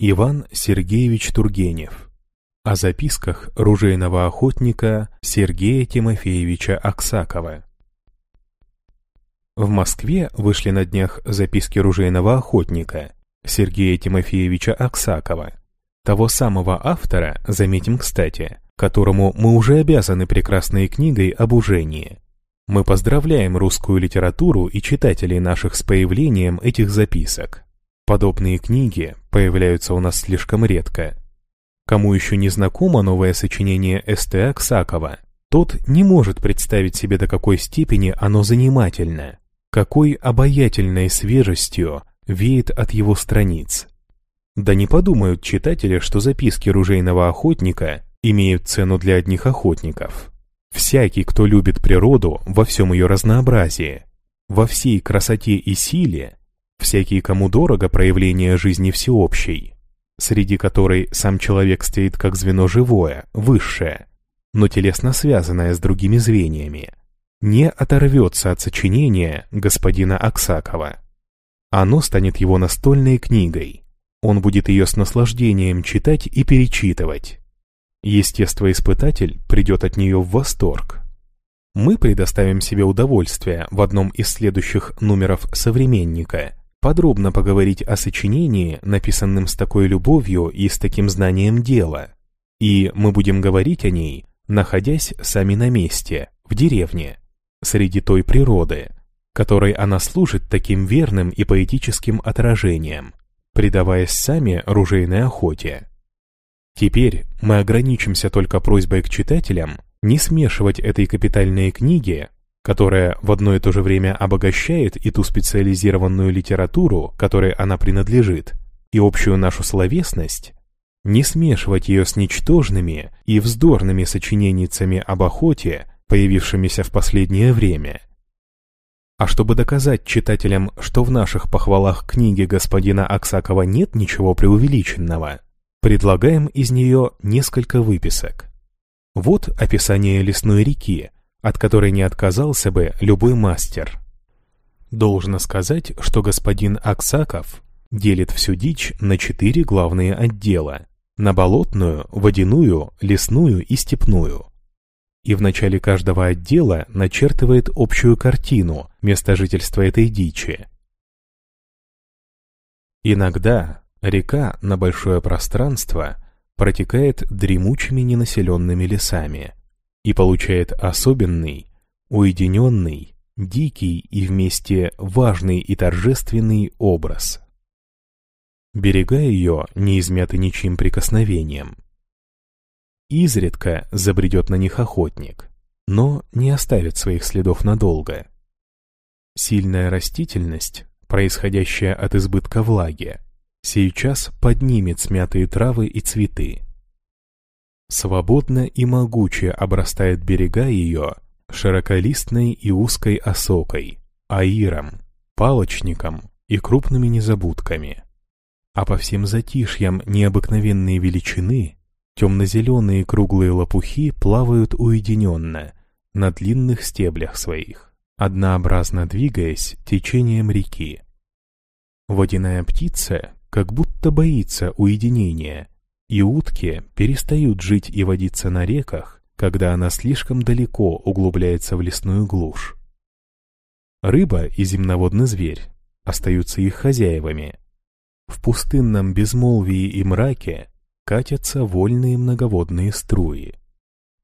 Иван Сергеевич Тургенев. О записках ружейного охотника Сергея Тимофеевича Аксакова. В Москве вышли на днях записки ружейного охотника Сергея Тимофеевича Аксакова. Того самого автора, заметим кстати, которому мы уже обязаны прекрасной книгой об ужении. Мы поздравляем русскую литературу и читателей наших с появлением этих записок. Подобные книги появляются у нас слишком редко. Кому еще не знакомо новое сочинение С.Т. Аксакова, тот не может представить себе, до какой степени оно занимательно, какой обаятельной свежестью веет от его страниц. Да не подумают читатели, что записки ружейного охотника имеют цену для одних охотников. Всякий, кто любит природу во всем ее разнообразии, во всей красоте и силе, всякие кому дорого проявления жизни всеобщей, среди которой сам человек стоит как звено живое, высшее, но телесно связанное с другими звеньями, не оторвется от сочинения господина Аксакова. Оно станет его настольной книгой. Он будет ее с наслаждением читать и перечитывать. Естествоиспытатель придет от нее в восторг. Мы предоставим себе удовольствие в одном из следующих номеров «Современника» подробно поговорить о сочинении, написанном с такой любовью и с таким знанием дела. И мы будем говорить о ней, находясь сами на месте, в деревне, среди той природы, которой она служит таким верным и поэтическим отражением, предаваясь сами ружейной охоте. Теперь мы ограничимся только просьбой к читателям не смешивать этой капитальной книги которая в одно и то же время обогащает и ту специализированную литературу, которой она принадлежит, и общую нашу словесность, не смешивать ее с ничтожными и вздорными сочиненницами об охоте, появившимися в последнее время. А чтобы доказать читателям, что в наших похвалах книги господина Аксакова нет ничего преувеличенного, предлагаем из нее несколько выписок. Вот описание лесной реки, от которой не отказался бы любой мастер. Должно сказать, что господин Аксаков делит всю дичь на четыре главные отдела – на болотную, водяную, лесную и степную. И в начале каждого отдела начертывает общую картину места жительства этой дичи. Иногда река на большое пространство протекает дремучими ненаселенными лесами – и получает особенный, уединенный, дикий и вместе важный и торжественный образ. Берега ее не измяты ничьим прикосновением. Изредка забредет на них охотник, но не оставит своих следов надолго. Сильная растительность, происходящая от избытка влаги, сейчас поднимет смятые травы и цветы. Свободно и могуче обрастает берега ее широколистной и узкой осокой, аиром, палочником и крупными незабудками. А по всем затишьям необыкновенной величины темно-зеленые круглые лопухи плавают уединенно на длинных стеблях своих, однообразно двигаясь течением реки. Водяная птица как будто боится уединения – и утки перестают жить и водиться на реках, когда она слишком далеко углубляется в лесную глушь. Рыба и земноводный зверь остаются их хозяевами. В пустынном безмолвии и мраке катятся вольные многоводные струи.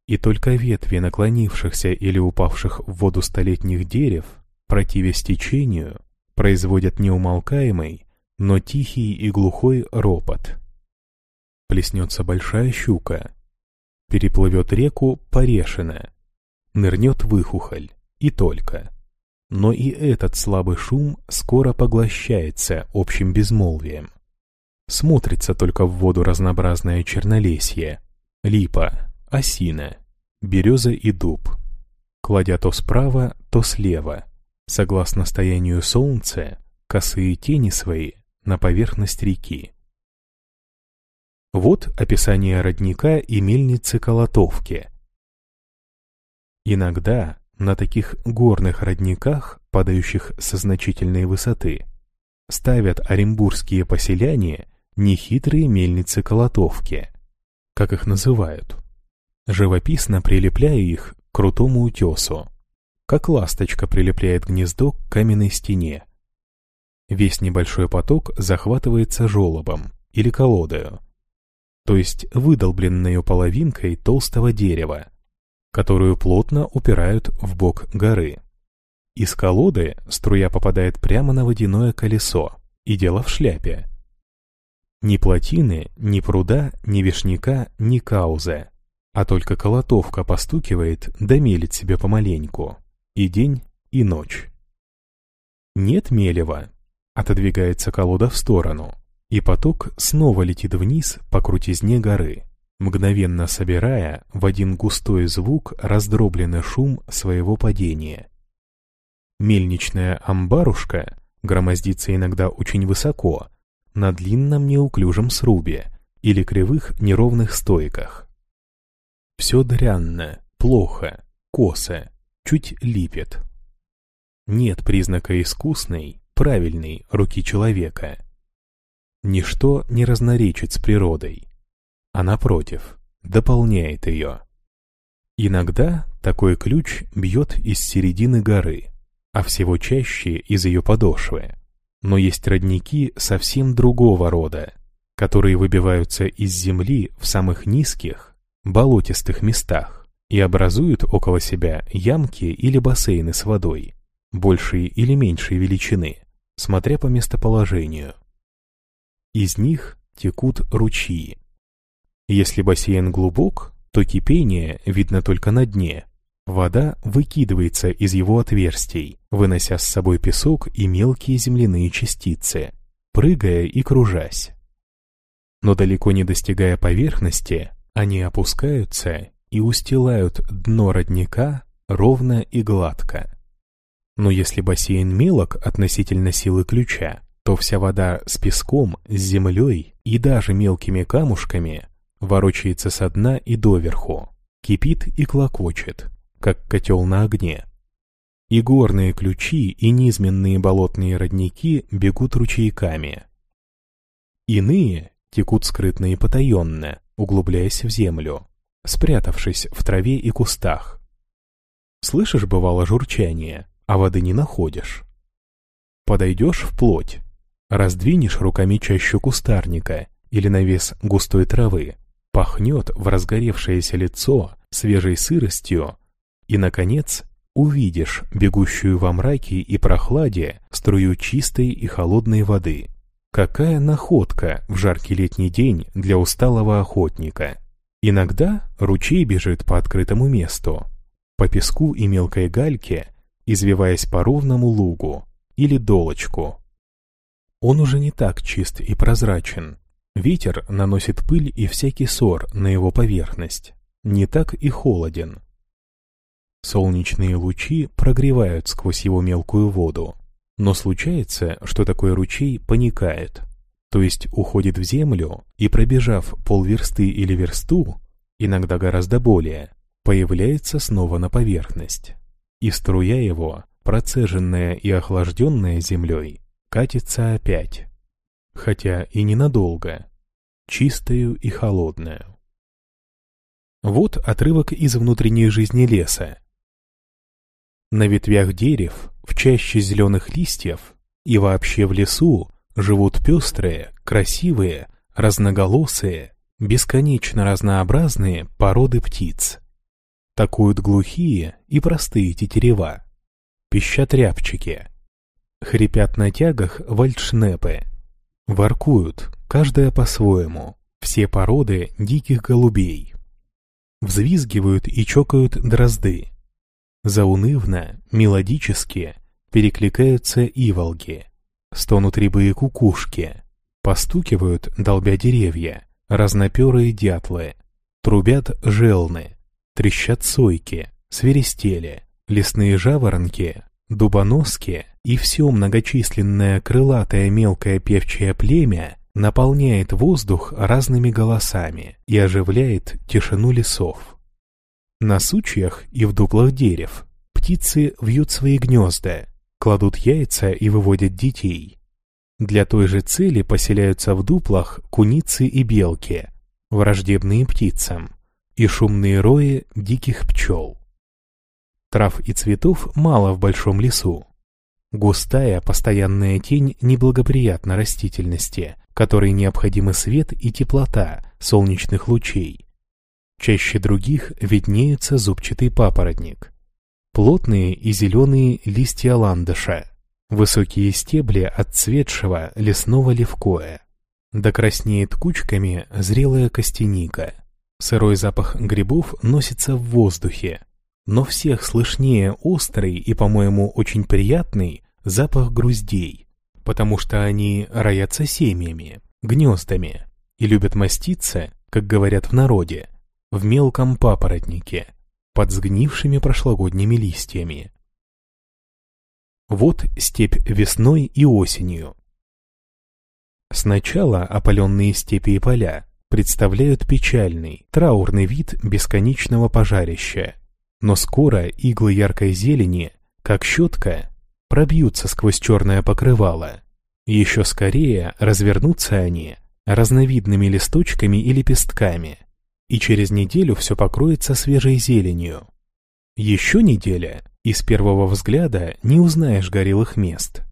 И только ветви наклонившихся или упавших в воду столетних дерев, противясь течению, производят неумолкаемый, но тихий и глухой ропот – Плеснется большая щука. Переплывет реку Порешина. Нырнет выхухоль. И только. Но и этот слабый шум скоро поглощается общим безмолвием. Смотрится только в воду разнообразное чернолесье, липа, осина, береза и дуб, кладя то справа, то слева, согласно стоянию солнца, косые тени свои на поверхность реки. Вот описание родника и мельницы Колотовки. Иногда на таких горных родниках, падающих со значительной высоты, ставят оренбургские поселяне нехитрые мельницы Колотовки, как их называют, живописно прилепляя их к крутому утесу, как ласточка прилепляет гнездо к каменной стене. Весь небольшой поток захватывается желобом или колодою, то есть выдолбленную половинкой толстого дерева, которую плотно упирают в бок горы. Из колоды струя попадает прямо на водяное колесо, и дело в шляпе. Ни плотины, ни пруда, ни вишняка, ни кауза, а только колотовка постукивает да мелит себе помаленьку, и день, и ночь. Нет мелева, отодвигается колода в сторону, и поток снова летит вниз по крутизне горы, мгновенно собирая в один густой звук раздробленный шум своего падения. Мельничная амбарушка громоздится иногда очень высоко, на длинном неуклюжем срубе или кривых неровных стойках. Все дрянно, плохо, косо, чуть липет. Нет признака искусной, правильной руки человека. Ничто не разноречит с природой, а напротив, дополняет ее. Иногда такой ключ бьет из середины горы, а всего чаще из ее подошвы. Но есть родники совсем другого рода, которые выбиваются из земли в самых низких, болотистых местах и образуют около себя ямки или бассейны с водой, большей или меньшей величины, смотря по местоположению. Из них текут ручьи. Если бассейн глубок, то кипение видно только на дне. Вода выкидывается из его отверстий, вынося с собой песок и мелкие земляные частицы, прыгая и кружась. Но далеко не достигая поверхности, они опускаются и устилают дно родника ровно и гладко. Но если бассейн мелок относительно силы ключа, то вся вода с песком, с землей и даже мелкими камушками ворочается со дна и доверху, кипит и клокочет, как котел на огне. И горные ключи, и низменные болотные родники бегут ручейками. Иные текут скрытно и потаенно, углубляясь в землю, спрятавшись в траве и кустах. Слышишь, бывало, журчание, а воды не находишь. Подойдешь вплоть, Раздвинешь руками чащу кустарника или навес густой травы, пахнет в разгоревшееся лицо свежей сыростью и, наконец, увидишь бегущую во мраке и прохладе струю чистой и холодной воды. Какая находка в жаркий летний день для усталого охотника! Иногда ручей бежит по открытому месту, по песку и мелкой гальке, извиваясь по ровному лугу или долочку, он уже не так чист и прозрачен. Ветер наносит пыль и всякий сор на его поверхность. Не так и холоден. Солнечные лучи прогревают сквозь его мелкую воду. Но случается, что такой ручей паникает, то есть уходит в землю и, пробежав полверсты или версту, иногда гораздо более, появляется снова на поверхность. И струя его, процеженная и охлажденная землей, катится опять, хотя и ненадолго, чистую и холодную. Вот отрывок из внутренней жизни леса. На ветвях дерев, в чаще зеленых листьев и вообще в лесу живут пестрые, красивые, разноголосые, бесконечно разнообразные породы птиц. Такуют глухие и простые тетерева, пищатряпчики, Хрипят на тягах вальдшнепы. Воркуют, каждая по-своему, все породы диких голубей. Взвизгивают и чокают дрозды. Заунывно, мелодически перекликаются иволги. Стонут рябые кукушки. Постукивают, долбя деревья, разноперые дятлы. Трубят желны. Трещат сойки, свиристели, лесные жаворонки, дубоноски — и все многочисленное крылатое мелкое певчее племя наполняет воздух разными голосами и оживляет тишину лесов. На сучьях и в дуплах дерев птицы вьют свои гнезда, кладут яйца и выводят детей. Для той же цели поселяются в дуплах куницы и белки, враждебные птицам, и шумные рои диких пчел. Трав и цветов мало в большом лесу, Густая постоянная тень неблагоприятна растительности, которой необходимы свет и теплота солнечных лучей. Чаще других виднеется зубчатый папоротник. Плотные и зеленые листья ландыша, высокие стебли отцветшего лесного левкоя. Да краснеет кучками зрелая костяника. Сырой запах грибов носится в воздухе, но всех слышнее острый и, по-моему, очень приятный запах груздей, потому что они роятся семьями, гнездами и любят маститься, как говорят в народе, в мелком папоротнике, под сгнившими прошлогодними листьями. Вот степь весной и осенью. Сначала опаленные степи и поля представляют печальный, траурный вид бесконечного пожарища, но скоро иглы яркой зелени, как щетка, пробьются сквозь черное покрывало. Еще скорее развернутся они разновидными листочками и лепестками, и через неделю все покроется свежей зеленью. Еще неделя, и с первого взгляда не узнаешь горелых мест.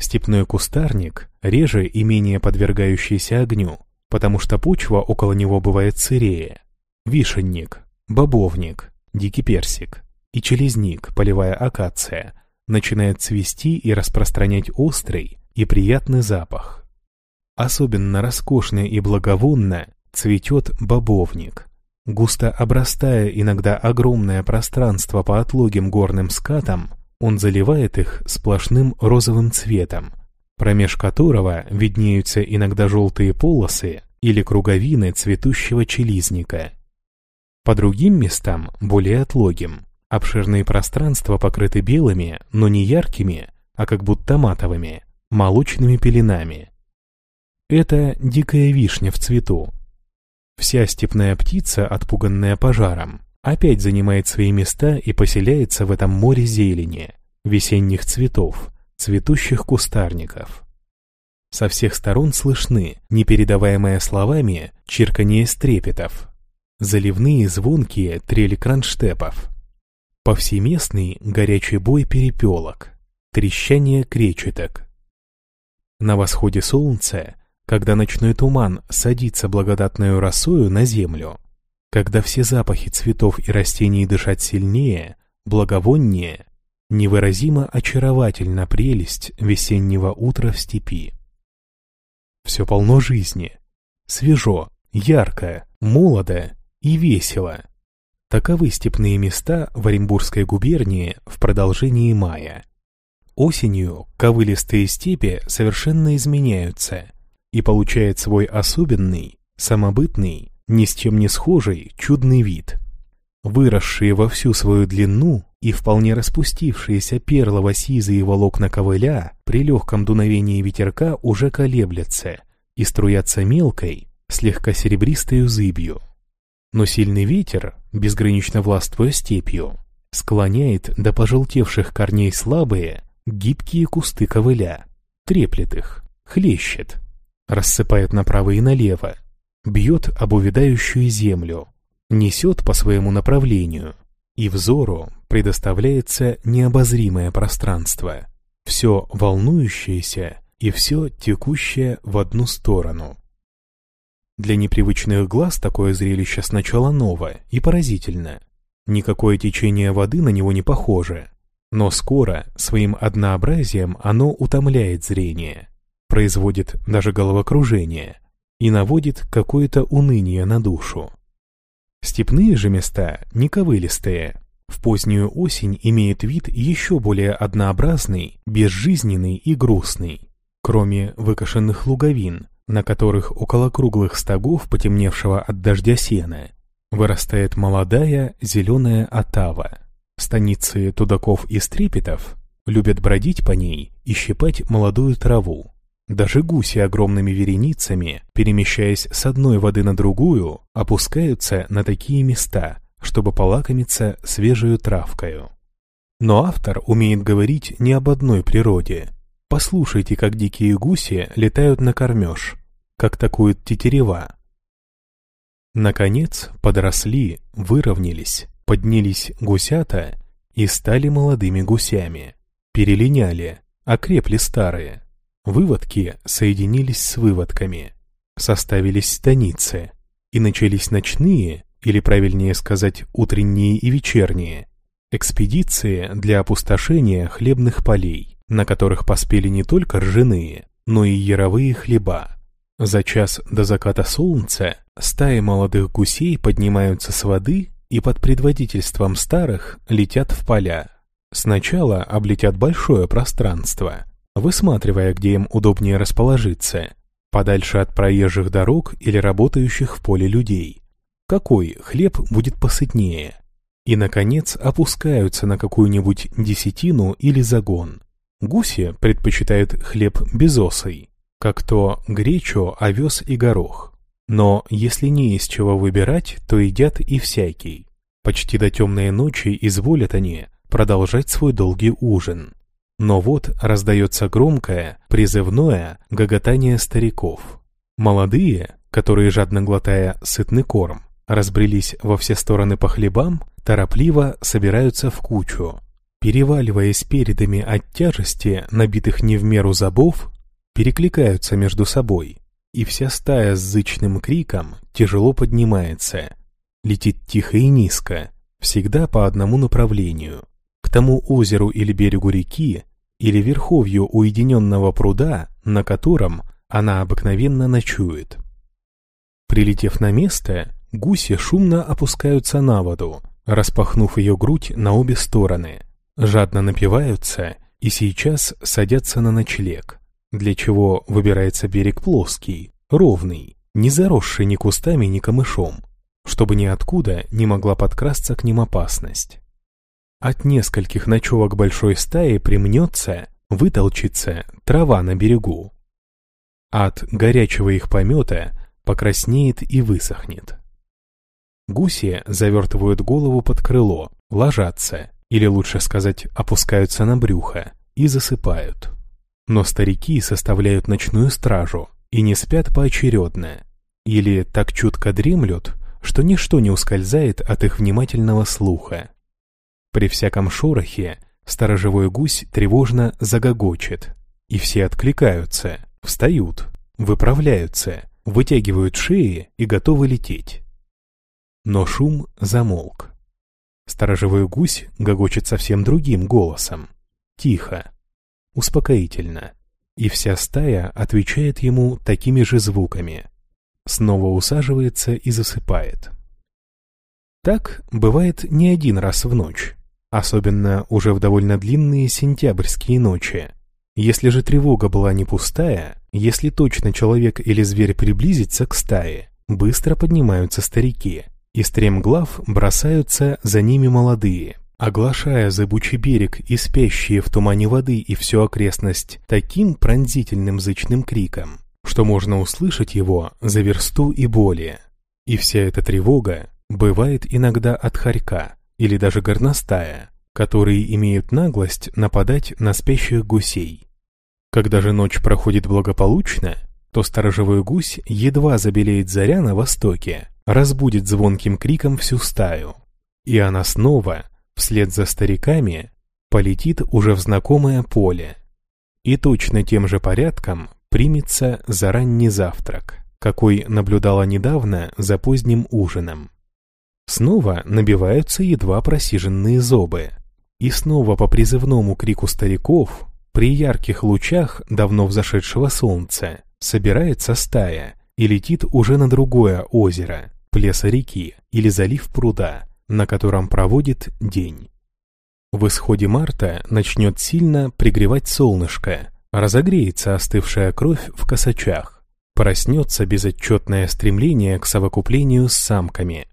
Степной кустарник реже и менее подвергающийся огню, потому что почва около него бывает сырее. Вишенник, бобовник, дикий персик и челезник, полевая акация – начинает цвести и распространять острый и приятный запах. Особенно роскошно и благовонно цветет бобовник. Густо обрастая иногда огромное пространство по отлогим горным скатам, он заливает их сплошным розовым цветом, промеж которого виднеются иногда желтые полосы или круговины цветущего челизника. По другим местам, более отлогим, Обширные пространства покрыты белыми, но не яркими, а как будто матовыми, молочными пеленами. Это дикая вишня в цвету. Вся степная птица, отпуганная пожаром, опять занимает свои места и поселяется в этом море зелени, весенних цветов, цветущих кустарников. Со всех сторон слышны, непередаваемые словами, чирканье стрепетов, заливные звонкие трели кронштепов, Повсеместный горячий бой перепелок, трещание кречеток. На восходе солнца, когда ночной туман садится благодатную росою на землю, когда все запахи цветов и растений дышат сильнее, благовоннее, невыразимо очаровательна прелесть весеннего утра в степи. Все полно жизни, свежо, ярко, молодо и весело. Таковы степные места в Оренбургской губернии в продолжении мая. Осенью ковылистые степи совершенно изменяются и получают свой особенный, самобытный, ни с чем не схожий, чудный вид. Выросшие во всю свою длину и вполне распустившиеся перлово-сизые волокна ковыля при легком дуновении ветерка уже колеблятся и струятся мелкой, слегка серебристой зыбью но сильный ветер, безгранично властвуя степью, склоняет до пожелтевших корней слабые, гибкие кусты ковыля, треплет их, хлещет, рассыпает направо и налево, бьет об увядающую землю, несет по своему направлению, и взору предоставляется необозримое пространство, все волнующееся и все текущее в одну сторону. Для непривычных глаз такое зрелище сначала новое и поразительное. Никакое течение воды на него не похоже. Но скоро, своим однообразием, оно утомляет зрение, производит даже головокружение и наводит какое-то уныние на душу. Степные же места нековылистые. В позднюю осень имеет вид еще более однообразный, безжизненный и грустный. Кроме выкошенных луговин – на которых около круглых стогов потемневшего от дождя сена вырастает молодая зеленая отава. Станицы тудаков и стрипетов любят бродить по ней и щипать молодую траву. Даже гуси огромными вереницами, перемещаясь с одной воды на другую, опускаются на такие места, чтобы полакомиться свежую травкою. Но автор умеет говорить не об одной природе. Послушайте, как дикие гуси летают на кормеж, как такуют тетерева. Наконец, подросли, выровнялись, поднялись гусята и стали молодыми гусями. Перелиняли, окрепли старые. Выводки соединились с выводками. Составились станицы. И начались ночные, или правильнее сказать, утренние и вечерние, экспедиции для опустошения хлебных полей, на которых поспели не только ржаные, но и яровые хлеба. За час до заката солнца стаи молодых гусей поднимаются с воды и под предводительством старых летят в поля. Сначала облетят большое пространство, высматривая, где им удобнее расположиться, подальше от проезжих дорог или работающих в поле людей. Какой хлеб будет посытнее? И, наконец, опускаются на какую-нибудь десятину или загон. Гуси предпочитают хлеб безосый, как то гречу, овес и горох. Но если не из чего выбирать, то едят и всякий. Почти до темной ночи изволят они продолжать свой долгий ужин. Но вот раздается громкое, призывное гоготание стариков. Молодые, которые, жадно глотая сытный корм, разбрелись во все стороны по хлебам, торопливо собираются в кучу. Переваливаясь передами от тяжести, набитых не в меру забов, перекликаются между собой, и вся стая с зычным криком тяжело поднимается, летит тихо и низко, всегда по одному направлению, к тому озеру или берегу реки, или верховью уединенного пруда, на котором она обыкновенно ночует. Прилетев на место, гуси шумно опускаются на воду, распахнув ее грудь на обе стороны, жадно напиваются и сейчас садятся на ночлег для чего выбирается берег плоский, ровный, не заросший ни кустами, ни камышом, чтобы ниоткуда не могла подкрасться к ним опасность. От нескольких ночевок большой стаи примнется, вытолчится трава на берегу. От горячего их помета покраснеет и высохнет. Гуси завертывают голову под крыло, ложатся, или лучше сказать, опускаются на брюхо, и засыпают но старики составляют ночную стражу и не спят поочередно, или так чутко дремлют, что ничто не ускользает от их внимательного слуха. При всяком шорохе сторожевой гусь тревожно загогочет, и все откликаются, встают, выправляются, вытягивают шеи и готовы лететь. Но шум замолк. Сторожевой гусь гогочет совсем другим голосом, тихо, успокоительно, и вся стая отвечает ему такими же звуками. Снова усаживается и засыпает. Так бывает не один раз в ночь, особенно уже в довольно длинные сентябрьские ночи. Если же тревога была не пустая, если точно человек или зверь приблизится к стае, быстро поднимаются старики, и стремглав бросаются за ними молодые – оглашая зыбучий берег и спящие в тумане воды и всю окрестность таким пронзительным зычным криком, что можно услышать его за версту и более. И вся эта тревога бывает иногда от хорька или даже горностая, которые имеют наглость нападать на спящих гусей. Когда же ночь проходит благополучно, то сторожевой гусь едва забелеет заря на востоке, разбудит звонким криком всю стаю. И она снова – вслед за стариками полетит уже в знакомое поле и точно тем же порядком примется за ранний завтрак, какой наблюдала недавно за поздним ужином. Снова набиваются едва просиженные зобы, и снова по призывному крику стариков при ярких лучах давно взошедшего солнца собирается стая и летит уже на другое озеро, плеса реки или залив пруда, на котором проводит день. В исходе марта начнет сильно пригревать солнышко, разогреется остывшая кровь в косачах, проснется безотчетное стремление к совокуплению с самками,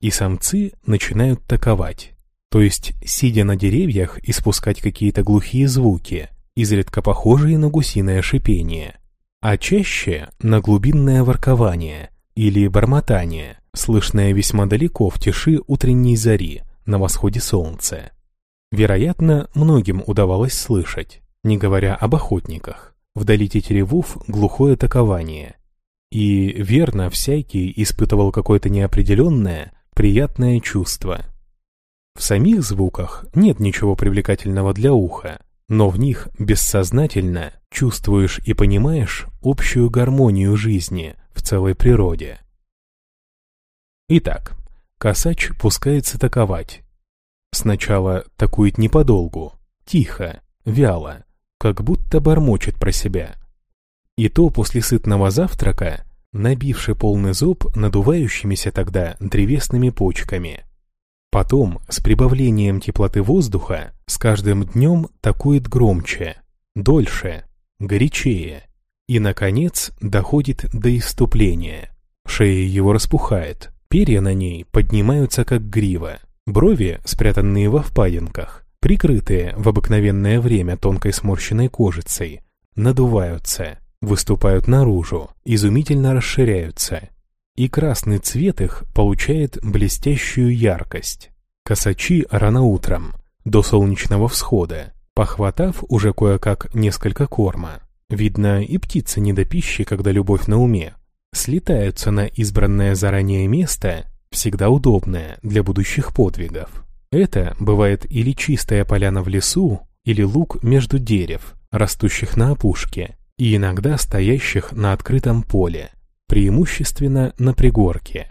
и самцы начинают таковать, то есть, сидя на деревьях, испускать какие-то глухие звуки, изредка похожие на гусиное шипение, а чаще на глубинное воркование – или бормотание, слышное весьма далеко в тиши утренней зари на восходе солнца. Вероятно, многим удавалось слышать, не говоря об охотниках, вдали тетеревов глухое такование. И, верно, всякий испытывал какое-то неопределенное, приятное чувство. В самих звуках нет ничего привлекательного для уха, но в них бессознательно чувствуешь и понимаешь общую гармонию жизни – в целой природе. Итак, косач пускается таковать. Сначала такует неподолгу, тихо, вяло, как будто бормочет про себя. И то после сытного завтрака, набивший полный зуб надувающимися тогда древесными почками. Потом, с прибавлением теплоты воздуха, с каждым днем такует громче, дольше, горячее и, наконец, доходит до иступления. Шея его распухает, перья на ней поднимаются как грива, брови, спрятанные во впадинках, прикрытые в обыкновенное время тонкой сморщенной кожицей, надуваются, выступают наружу, изумительно расширяются, и красный цвет их получает блестящую яркость. Косачи рано утром, до солнечного всхода, похватав уже кое-как несколько корма, Видно, и птицы не до пищи, когда любовь на уме. Слетаются на избранное заранее место, всегда удобное для будущих подвигов. Это бывает или чистая поляна в лесу, или луг между дерев, растущих на опушке, и иногда стоящих на открытом поле, преимущественно на пригорке.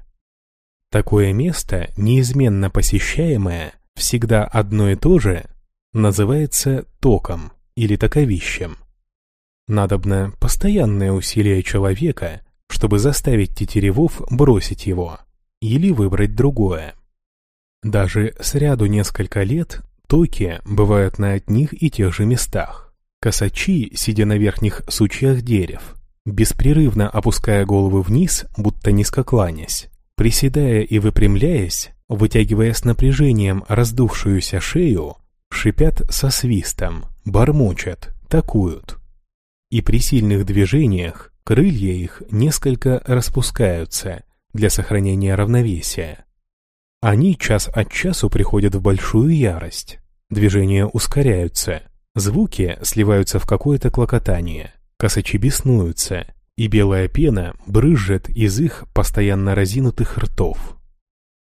Такое место, неизменно посещаемое, всегда одно и то же, называется током или таковищем. Надобно постоянное усилие человека, чтобы заставить тетеревов бросить его или выбрать другое. Даже сряду несколько лет токи бывают на одних и тех же местах. Косачи, сидя на верхних сучьях дерев, беспрерывно опуская головы вниз, будто низко кланясь, приседая и выпрямляясь, вытягивая с напряжением раздувшуюся шею, шипят со свистом, бормочат, такуют и при сильных движениях крылья их несколько распускаются для сохранения равновесия. Они час от часу приходят в большую ярость, движения ускоряются, звуки сливаются в какое-то клокотание, косачи беснуются, и белая пена брызжет из их постоянно разинутых ртов.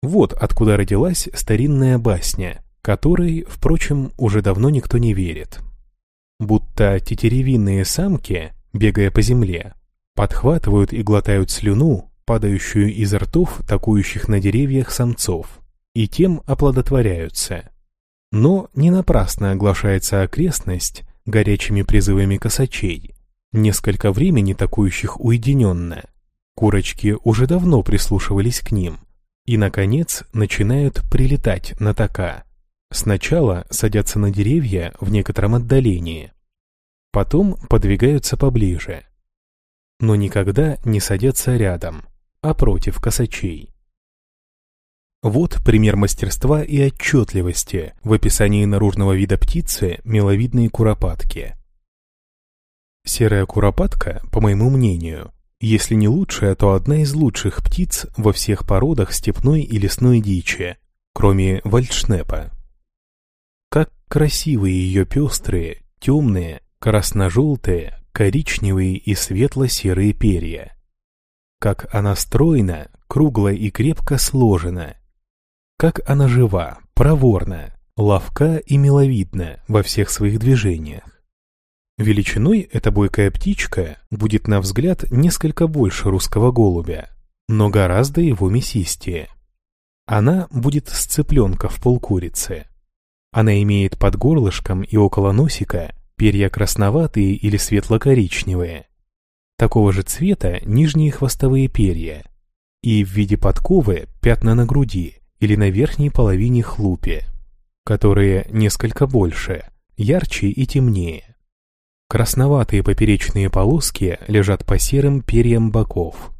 Вот откуда родилась старинная басня, которой, впрочем, уже давно никто не верит будто тетеревинные самки, бегая по земле, подхватывают и глотают слюну, падающую из ртов такующих на деревьях самцов, и тем оплодотворяются. Но не напрасно оглашается окрестность горячими призывами косачей, несколько времени такующих уединенно. Курочки уже давно прислушивались к ним и, наконец, начинают прилетать на така. Сначала садятся на деревья в некотором отдалении, потом подвигаются поближе, но никогда не садятся рядом, а против косачей. Вот пример мастерства и отчетливости в описании наружного вида птицы миловидные куропатки. Серая куропатка, по моему мнению, если не лучшая, то одна из лучших птиц во всех породах степной и лесной дичи, кроме вальшнепа. Красивые ее пестрые, темные, красно-желтые, коричневые и светло-серые перья. Как она стройна, кругло и крепко сложена. Как она жива, проворна, ловка и миловидна во всех своих движениях. Величиной эта бойкая птичка будет, на взгляд, несколько больше русского голубя, но гораздо его мясистее. Она будет с цыпленка в полкурицы. Она имеет под горлышком и около носика перья красноватые или светло-коричневые. Такого же цвета нижние хвостовые перья. И в виде подковы пятна на груди или на верхней половине хлупи, которые несколько больше, ярче и темнее. Красноватые поперечные полоски лежат по серым перьям боков.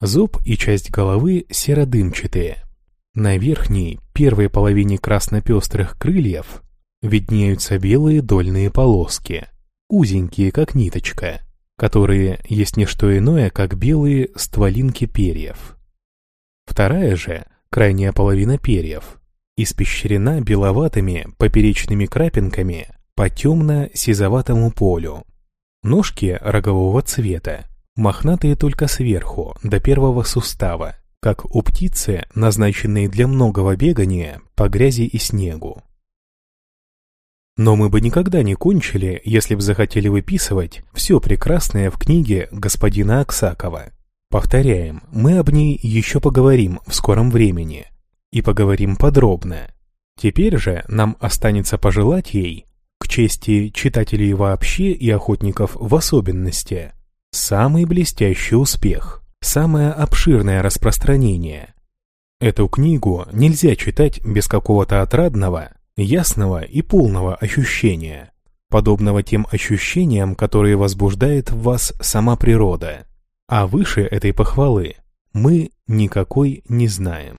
Зуб и часть головы серо-дымчатые. На верхней, первой половине красно-пестрых крыльев виднеются белые дольные полоски, узенькие, как ниточка, которые есть не что иное, как белые стволинки перьев. Вторая же, крайняя половина перьев, испещрена беловатыми поперечными крапинками по темно-сизоватому полю. Ножки рогового цвета, мохнатые только сверху, до первого сустава, как у птицы, назначенной для многого бегания по грязи и снегу. Но мы бы никогда не кончили, если бы захотели выписывать все прекрасное в книге господина Аксакова. Повторяем, мы об ней еще поговорим в скором времени. И поговорим подробно. Теперь же нам останется пожелать ей, к чести читателей вообще и охотников в особенности, самый блестящий успех – самое обширное распространение. Эту книгу нельзя читать без какого-то отрадного, ясного и полного ощущения, подобного тем ощущениям, которые возбуждает в вас сама природа. А выше этой похвалы мы никакой не знаем.